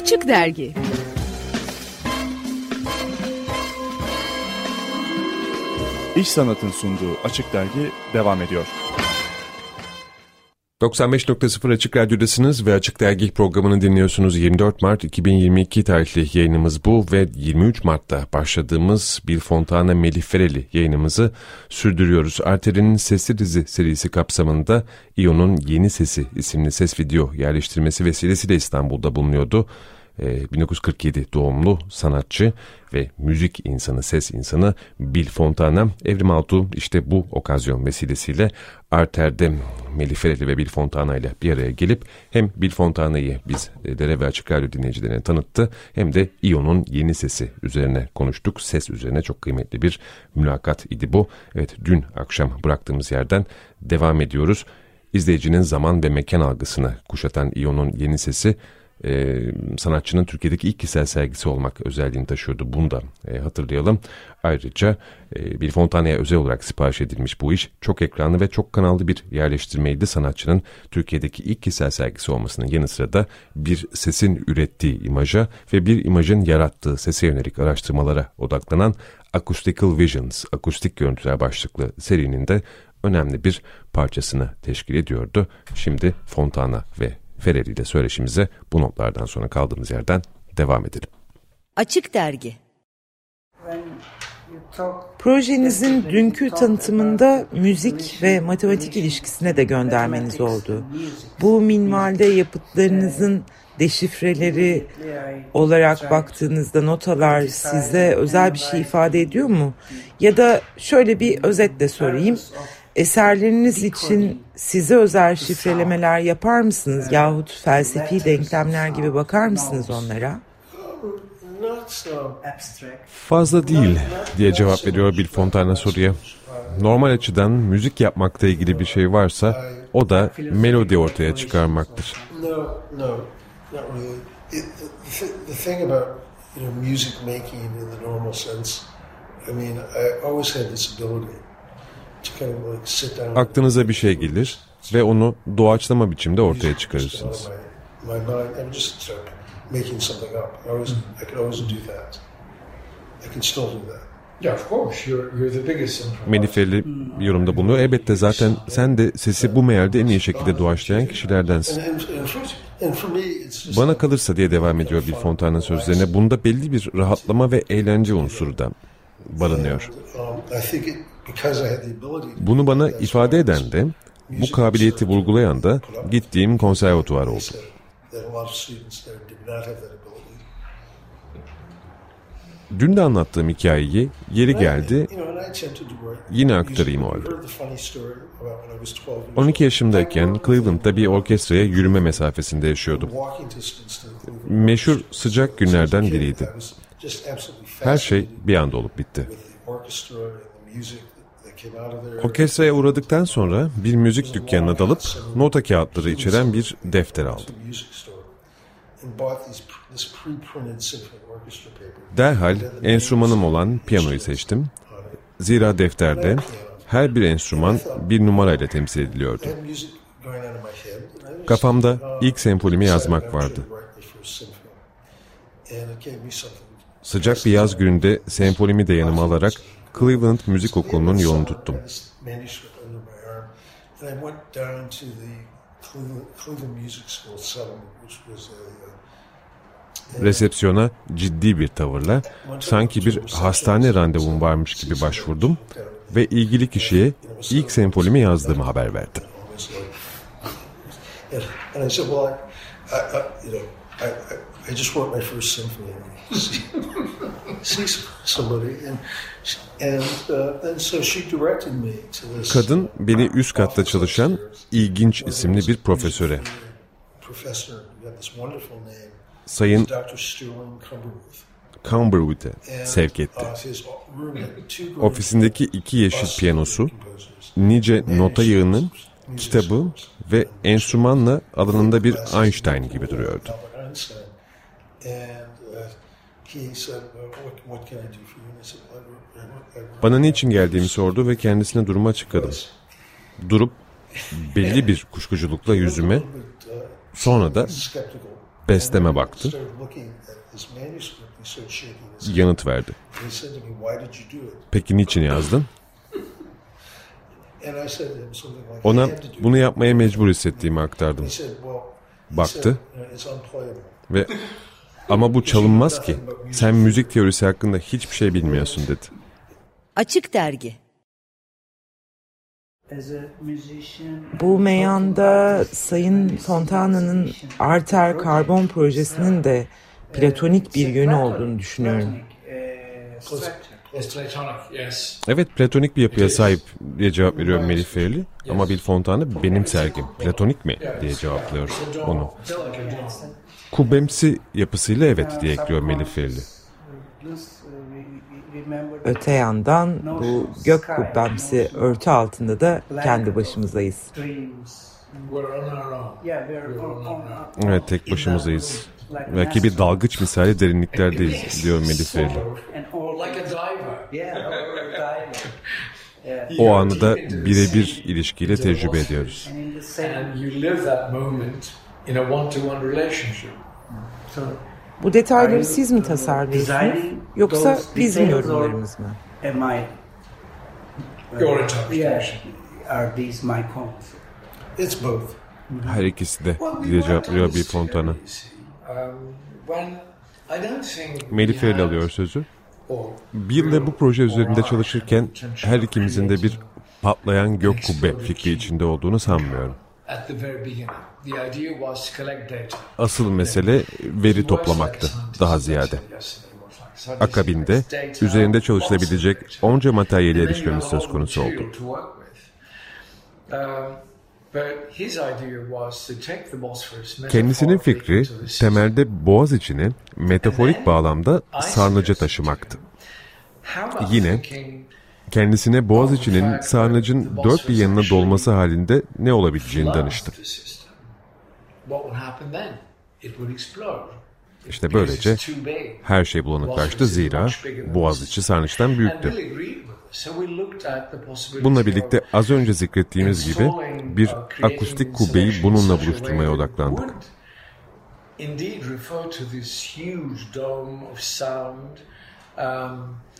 Açık Dergi İş Sanat'ın sunduğu Açık Dergi devam ediyor. 95.0 Açık Radyo'dasınız ve Açık Dergi programını dinliyorsunuz. 24 Mart 2022 tarihli yayınımız bu ve 23 Mart'ta başladığımız Bir Fontana Melih Fereli yayınımızı sürdürüyoruz. Arter'in Sesli Dizi serisi kapsamında İO'nun Yeni Sesi isimli ses video yerleştirmesi vesilesiyle İstanbul'da bulunuyordu. 1947 ee, doğumlu sanatçı ve müzik insanı, ses insanı Bill Fontana, Evrim Altuğ işte bu okazyon vesilesiyle Arter'de Melih Fereli ve Bill Fontana ile bir araya gelip hem Bill Fontana'yı bizlere ve Açık Radyo dinleyicilerine tanıttı hem de İO'nun yeni sesi üzerine konuştuk. Ses üzerine çok kıymetli bir mülakat idi bu. Evet dün akşam bıraktığımız yerden devam ediyoruz. İzleyicinin zaman ve mekan algısını kuşatan İO'nun yeni sesi e, sanatçının Türkiye'deki ilk kişisel sergisi olmak özelliğini taşıyordu. Bunu da e, hatırlayalım. Ayrıca e, bir Fontana'ya özel olarak sipariş edilmiş bu iş çok ekranlı ve çok kanallı bir yerleştirmeydi. Sanatçının Türkiye'deki ilk kişisel sergisi olmasının yanı sıra da bir sesin ürettiği imaja ve bir imajın yarattığı sese yönelik araştırmalara odaklanan Acoustical Visions, akustik görüntüler başlıklı serinin de önemli bir parçasını teşkil ediyordu. Şimdi Fontana ve Ferreri ile söyleşimize bu notlardan sonra kaldığımız yerden devam edelim. Açık Dergi Projenizin dünkü tanıtımında müzik ve matematik ilişkisine de göndermeniz oldu. Bu minvalde yapıtlarınızın deşifreleri olarak baktığınızda notalar size özel bir şey ifade ediyor mu? Ya da şöyle bir özetle sorayım. Eserleriniz için size özel şifrelemeler yapar mısınız? Yahut felsefi denklemler gibi bakar mısınız onlara? Fazla değil diye cevap veriyor Bill Fontana soruya. Normal açıdan müzik yapmakta ilgili bir şey varsa o da melodi ortaya çıkarmaktır. I mean, I always had this ability Aklınıza bir şey gelir ve onu doğaçlama biçimde ortaya çıkarırsınız. Melifeli bir yorumda bulunuyor. Elbette zaten sen de sesi bu mealde en iyi şekilde doğaçlayan kişilerdensin. Bana kalırsa diye devam ediyor Bill Fontana sözlerine. Bunda belli bir rahatlama ve eğlence unsuru da barınıyor. Bunu bana ifade eden de, bu kabiliyeti vurgulayan da gittiğim konservatuvar oldu. Dün de anlattığım hikayeyi yeri geldi yine aktarayım o halde. 12 yaşımdayken Cleveland'da bir orkestraya yürüme mesafesinde yaşıyordum. Meşhur sıcak günlerden biriydi. Her şey bir anda olup bitti. Orkestraya uğradıktan sonra bir müzik dükkanına dalıp nota kağıtları içeren bir defter aldım. Derhal enstrümanım olan piyanoyu seçtim. Zira defterde her bir enstrüman bir numarayla temsil ediliyordu. Kafamda ilk senfonimi yazmak vardı. Sıcak bir yaz gününde senfonimi de yanıma alarak Cleveland Müzik Okulu'nun yolunu tuttum. Resepsiyona ciddi bir tavırla sanki bir hastane randevum varmış gibi başvurdum ve ilgili kişiye ilk senfolimi yazdığımı haber verdim. I just wrote my first symphony. See somebody and and uh, and so she directed me to this. Kadın beni üst katta çalışan ilginç isimli bir profesöre. Sayın Cumberwood'e sevk etti. Ofisindeki iki yeşil piyanosu, nice nota yığının, kitabı ve enstrümanla alanında bir Einstein gibi duruyordu. Bana niçin geldiğimi sordu ve kendisine durumu açıkladım. Durup belli bir kuşkuculukla yüzüme sonra da Besteme baktı. Yanıt verdi. Peki niçin yazdın? Ona bunu yapmaya mecbur hissettiğimi aktardım. Baktı ve ama bu çalınmaz ki. Sen müzik teorisi hakkında hiçbir şey bilmiyorsun dedi. Açık Dergi. Bu meyanda Sayın Fontana'nın Arter Karbon projesinin de platonik bir yönü olduğunu düşünüyorum. Evet platonik bir yapıya sahip diye cevap veriyor Melih Ferli. Ama Bill Fontana benim sergim platonik mi? Diye cevaplıyor onu. Kubbemsi yapısıyla evet diye ekliyor Melih Ferli. Öte yandan bu gök kubbemsi örtü altında da kendi başımızdayız. Evet tek başımızdayız. Belki bir dalgıç misali derinliklerdeyiz diyor Melih Ferli. O anı da birebir ilişkiyle tecrübe ediyoruz. Bu detayları siz mi tasarlıyorsunuz yoksa bizim yorumlarımız mı? It's both. Her ikisi de diye cevap veriyor Bill Fontana. Melih Ferli alıyor sözü. Bill'le bu proje üzerinde çalışırken her ikimizin de bir patlayan gök kubbe fikri içinde olduğunu sanmıyorum. Asıl mesele veri toplamaktı daha ziyade. Akabinde üzerinde çalışılabilecek onca materyali erişmemiz söz konusu oldu. Kendisinin fikri temelde boğaz içini metaforik bağlamda sarnıca taşımaktı. Yine kendisine boğaz içinin sarnıcın dört bir yanına dolması halinde ne olabileceğini danıştı. İşte böylece her şey bulanıklaştı zira Boğaziçi sarnıçtan büyüktü. Bununla birlikte az önce zikrettiğimiz gibi bir akustik kubbeyi bununla buluşturmaya odaklandık.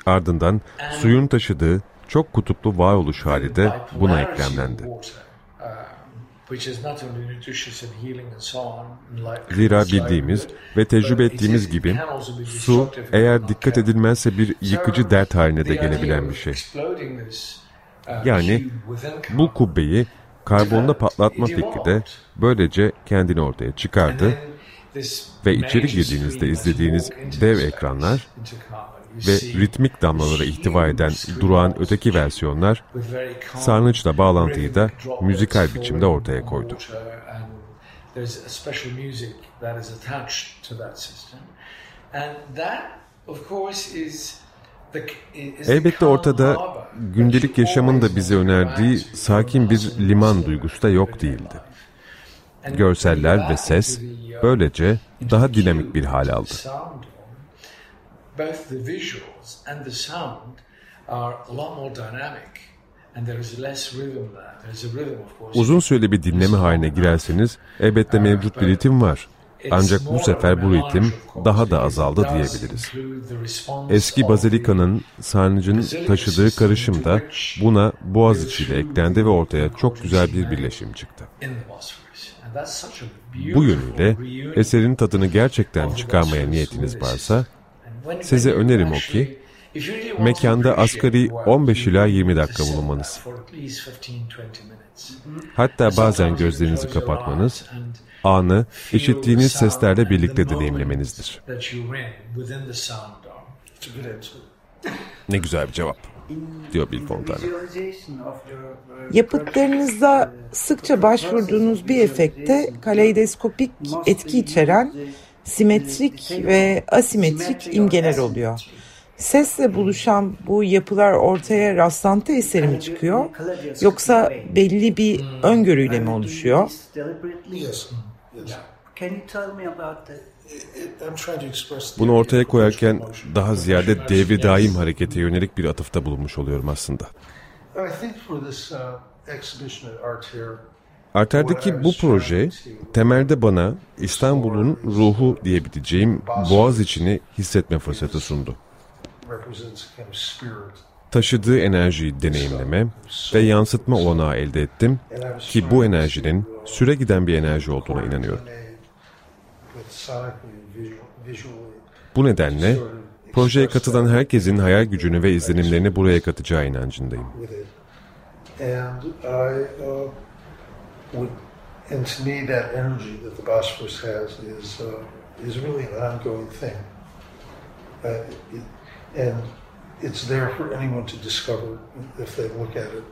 Ardından suyun taşıdığı çok kutuplu varoluş hali de buna eklemlendi. Zira bildiğimiz ve tecrübe ettiğimiz gibi su eğer dikkat edilmezse bir yıkıcı dert haline de gelebilen bir şey. Yani bu kubbeyi karbonda patlatma fikri de böylece kendini ortaya çıkardı ve içeri girdiğinizde izlediğiniz dev ekranlar ve ritmik damlalara ihtiva eden durağın öteki versiyonlar sarnıçla bağlantıyı da müzikal biçimde ortaya koydu. Elbette ortada gündelik yaşamın da bize önerdiği sakin bir liman duygusu da yok değildi. Görseller ve ses böylece daha dinamik bir hal aldı both the visuals and the sound are a lot more dynamic and there is less rhythm there. There's a rhythm of course. Uzun süreli bir dinleme haline girerseniz elbette mevcut bir ritim var. Ancak bu sefer bu ritim daha da azaldı diyebiliriz. Eski Bazilika'nın sarnıcın taşıdığı karışım da buna Boğaziçi ile eklendi ve ortaya çok güzel bir birleşim çıktı. Bu yönüyle eserin tadını gerçekten çıkarmaya niyetiniz varsa Size önerim o ki, mekanda asgari 15 ila 20 dakika bulunmanız. Hatta bazen gözlerinizi kapatmanız, anı işittiğiniz seslerle birlikte deneyimlemenizdir. Ne güzel bir cevap, diyor Bill Fontana. Yapıtlarınızda sıkça başvurduğunuz bir efekte kaleidoskopik etki içeren simetrik ve asimetrik imgeler oluyor. Sesle buluşan bu yapılar ortaya rastlantı eseri mi çıkıyor? Yoksa belli bir öngörüyle mi oluşuyor? Bunu ortaya koyarken daha ziyade devri daim harekete yönelik bir atıfta bulunmuş oluyorum aslında. Arter'deki bu proje temelde bana İstanbul'un ruhu diyebileceğim boğaz içini hissetme fırsatı sundu. Taşıdığı enerjiyi deneyimleme ve yansıtma olanağı elde ettim ki bu enerjinin süre giden bir enerji olduğuna inanıyorum. Bu nedenle projeye katılan herkesin hayal gücünü ve izlenimlerini buraya katacağı inancındayım. and to me, that energy that the Bosphorus has is uh, is really an ongoing thing, uh, it, and it's there for anyone to discover if they look at it,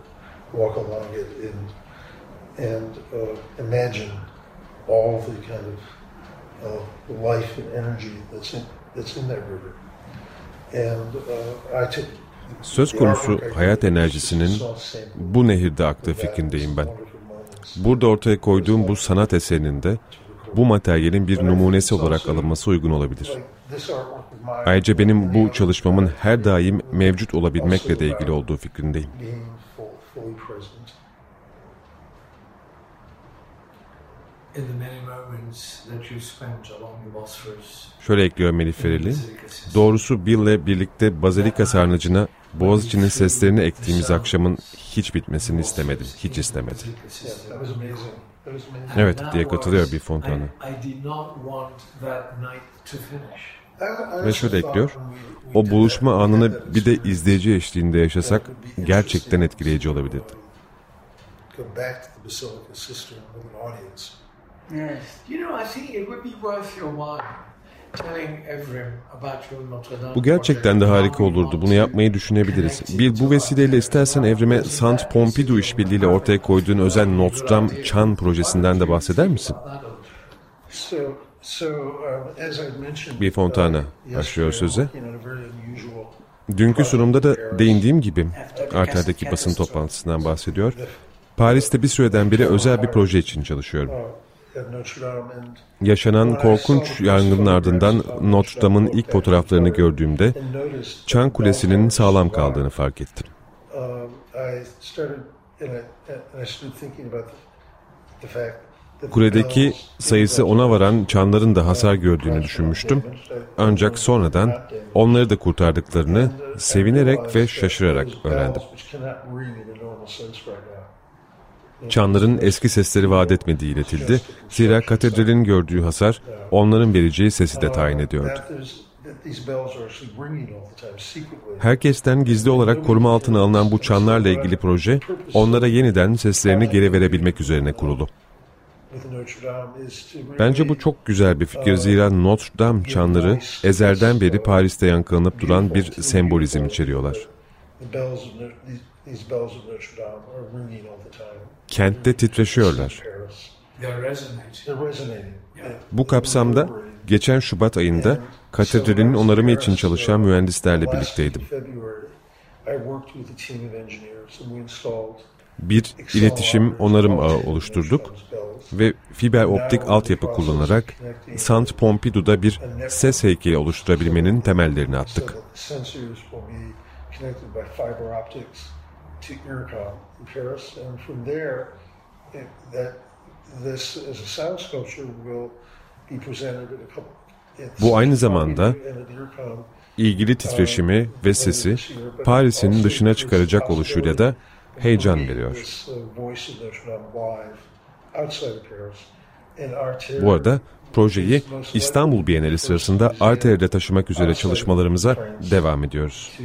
walk along it, and and uh, imagine all the kind of uh, life and energy that's in that's in that river. And uh, I took Söz konusu hayat enerjisinin bu nehirde aktığı fikrindeyim ben. Burada ortaya koyduğum bu sanat eserinin de bu materyalin bir numunesi olarak alınması uygun olabilir. Ayrıca benim bu çalışmamın her daim mevcut olabilmekle de ilgili olduğu fikrindeyim. Şöyle ekliyor Melih Fereli. Doğrusu Bill'le birlikte Bazilika Sarnıcı'na Boğaziçi'nin seslerini ektiğimiz akşamın hiç bitmesini istemedim. Hiç istemedim. Evet diye katılıyor bir Fontana. Ve şöyle ekliyor. O buluşma anını bir de izleyici eşliğinde yaşasak gerçekten etkileyici olabilirdi. Yes. You know, I think it would be worth your while bu gerçekten de harika olurdu. Bunu yapmayı düşünebiliriz. Bir bu vesileyle istersen evrime Saint Pompidou işbirliğiyle ortaya koyduğun özel Notre Dame Çan projesinden de bahseder misin? Bir Fontana başlıyor söze. Dünkü sunumda da değindiğim gibi Arter'deki basın toplantısından bahsediyor. Paris'te bir süreden beri özel bir proje için çalışıyorum. Yaşanan korkunç yangının ardından Notre Dame'ın ilk fotoğraflarını gördüğümde Çan Kulesi'nin sağlam kaldığını fark ettim. Kuledeki sayısı ona varan çanların da hasar gördüğünü düşünmüştüm. Ancak sonradan onları da kurtardıklarını sevinerek ve şaşırarak öğrendim. Çanların eski sesleri vaat etmediği iletildi. Zira katedralin gördüğü hasar onların vereceği sesi de tayin ediyordu. Herkesten gizli olarak koruma altına alınan bu çanlarla ilgili proje, onlara yeniden seslerini geri verebilmek üzerine kurulu. Bence bu çok güzel bir fikir zira Notre Dame çanları ezelden beri Paris'te yankılanıp duran bir sembolizm içeriyorlar. Kentte titreşiyorlar. Bu kapsamda geçen Şubat ayında katedralin onarımı için çalışan mühendislerle birlikteydim. Bir iletişim onarım ağı oluşturduk ve fiber optik altyapı kullanarak Saint Pompidou'da bir ses heykeli oluşturabilmenin temellerini attık. Bu aynı zamanda ilgili titreşimi ve sesi Paris'in dışına çıkaracak oluşuyla da heyecan veriyor. Bu arada projeyi İstanbul Bienali sırasında Arter'de taşımak üzere çalışmalarımıza devam ediyoruz.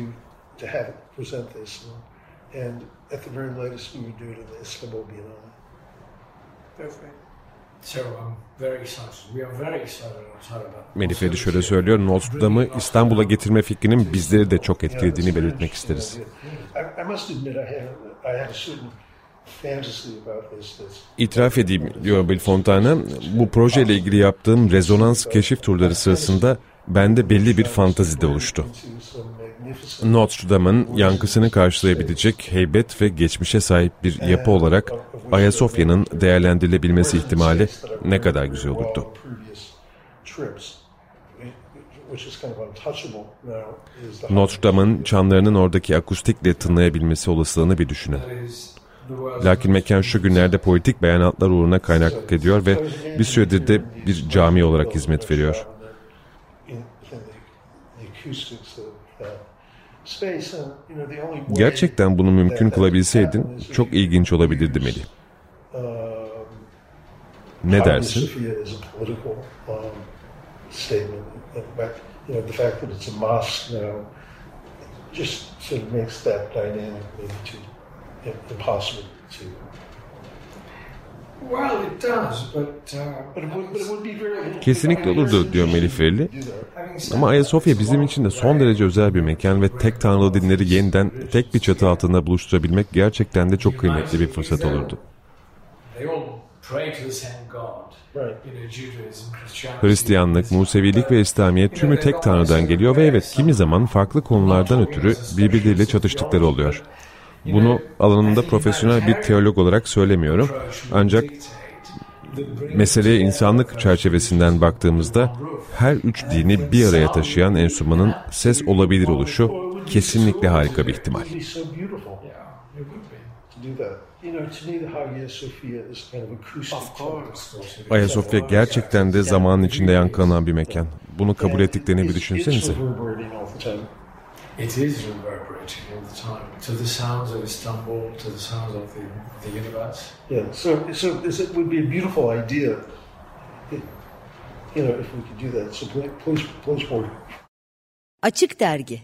Melih Feri şöyle söylüyor, Notre İstanbul'a getirme fikrinin bizleri de çok etkilediğini belirtmek isteriz. İtiraf edeyim diyor Bill Fontana, bu projeyle ilgili yaptığım rezonans keşif turları sırasında bende belli bir fantazi de oluştu. Notre yankısını karşılayabilecek heybet ve geçmişe sahip bir yapı olarak Ayasofya'nın değerlendirilebilmesi ihtimali ne kadar güzel olurdu. Notre Dame'ın çanlarının oradaki akustikle tınlayabilmesi olasılığını bir düşünün. Lakin mekan şu günlerde politik beyanatlar uğruna kaynaklık ediyor ve bir süredir de bir cami olarak hizmet veriyor. Gerçekten bunu mümkün kılabilseydin çok ilginç olabilirdi Melih. Ne dersin? Kesinlikle olurdu diyor Melih Ferli. Ama Ayasofya bizim için de son derece özel bir mekan ve tek tanrılı dinleri yeniden tek bir çatı altında buluşturabilmek gerçekten de çok kıymetli bir fırsat olurdu. Hristiyanlık, Musevilik ve İslamiyet tümü tek tanrıdan geliyor ve evet kimi zaman farklı konulardan ötürü birbirleriyle çatıştıkları oluyor. Bunu alanında profesyonel bir teolog olarak söylemiyorum. Ancak meseleye insanlık çerçevesinden baktığımızda her üç dini bir araya taşıyan enstrümanın ses olabilir oluşu kesinlikle harika bir ihtimal. Ayasofya gerçekten de zamanın içinde yankılanan bir mekan. Bunu kabul ettiklerini bir düşünsenize. It is reverberating all the time to the sounds of Istanbul, to the sounds of the, the universe. Yeah. So, so is it would be a beautiful idea. It, you know, if we could do that. So, please, please, please, Açık Dergi